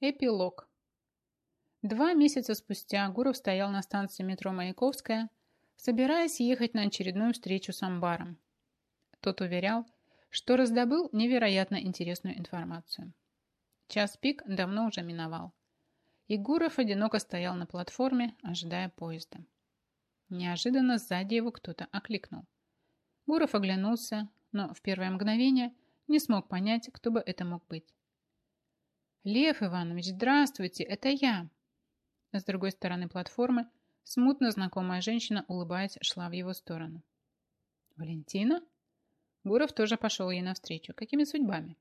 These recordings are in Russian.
Эпилог. Два месяца спустя Гуров стоял на станции метро Маяковская, собираясь ехать на очередную встречу с Амбаром. Тот уверял, что раздобыл невероятно интересную информацию. Час пик давно уже миновал. И Гуров одиноко стоял на платформе, ожидая поезда. Неожиданно сзади его кто-то окликнул. Гуров оглянулся, но в первое мгновение не смог понять, кто бы это мог быть. «Лев Иванович, здравствуйте, это я!» С другой стороны платформы смутно знакомая женщина, улыбаясь, шла в его сторону. «Валентина?» Гуров тоже пошел ей навстречу. «Какими судьбами?»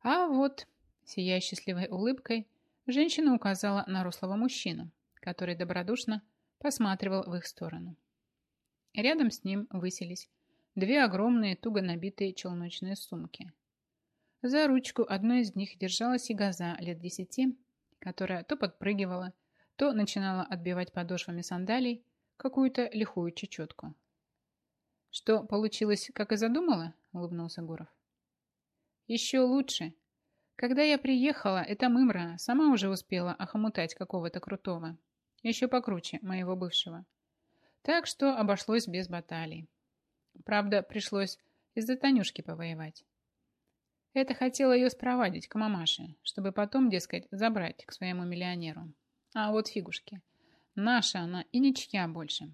«А вот», сияя счастливой улыбкой, женщина указала на рослого мужчину, который добродушно посматривал в их сторону. Рядом с ним высились две огромные туго набитые челночные сумки. За ручку одной из них держалась и газа лет десяти, которая то подпрыгивала, то начинала отбивать подошвами сандалий какую-то лихую чечетку. «Что получилось, как и задумала?» – улыбнулся Гуров. «Еще лучше. Когда я приехала, эта мымра сама уже успела охомутать какого-то крутого, еще покруче моего бывшего. Так что обошлось без баталий. Правда, пришлось из-за Танюшки повоевать. Это хотела ее спровадить к мамаше, чтобы потом, дескать, забрать к своему миллионеру. А вот фигушки. Наша она и ничья больше.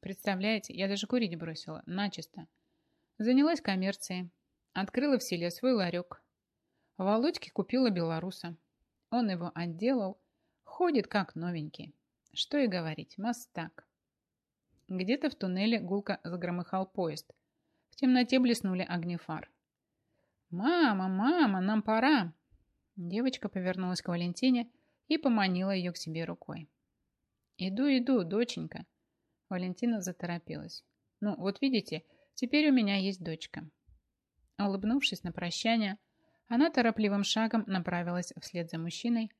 Представляете, я даже курить бросила, начисто. Занялась коммерцией. Открыла в селе свой ларек. Володьке купила белоруса. Он его отделал. Ходит как новенький. Что и говорить, мастак. Где-то в туннеле гулко загромыхал поезд. В темноте блеснули огни фар. «Мама, мама, нам пора!» Девочка повернулась к Валентине и поманила ее к себе рукой. «Иду, иду, доченька!» Валентина заторопилась. «Ну, вот видите, теперь у меня есть дочка». Улыбнувшись на прощание, она торопливым шагом направилась вслед за мужчиной,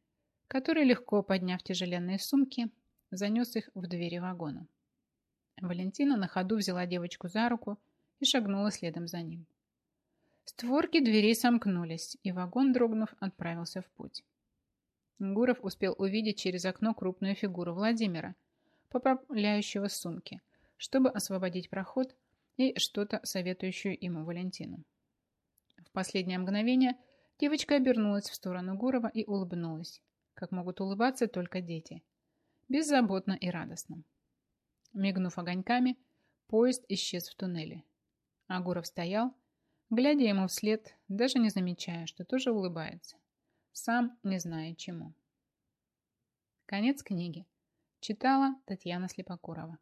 который, легко подняв тяжеленные сумки, занес их в двери вагона. Валентина на ходу взяла девочку за руку и шагнула следом за ним. Створки дверей сомкнулись, и вагон, дрогнув, отправился в путь. Гуров успел увидеть через окно крупную фигуру Владимира, поправляющего сумки, чтобы освободить проход и что-то советующую ему Валентину. В последнее мгновение девочка обернулась в сторону Гурова и улыбнулась, как могут улыбаться только дети, беззаботно и радостно. Мигнув огоньками, поезд исчез в туннеле. А Гуров стоял, глядя ему вслед, даже не замечая, что тоже улыбается, сам не зная чему. Конец книги. Читала Татьяна Слепокурова.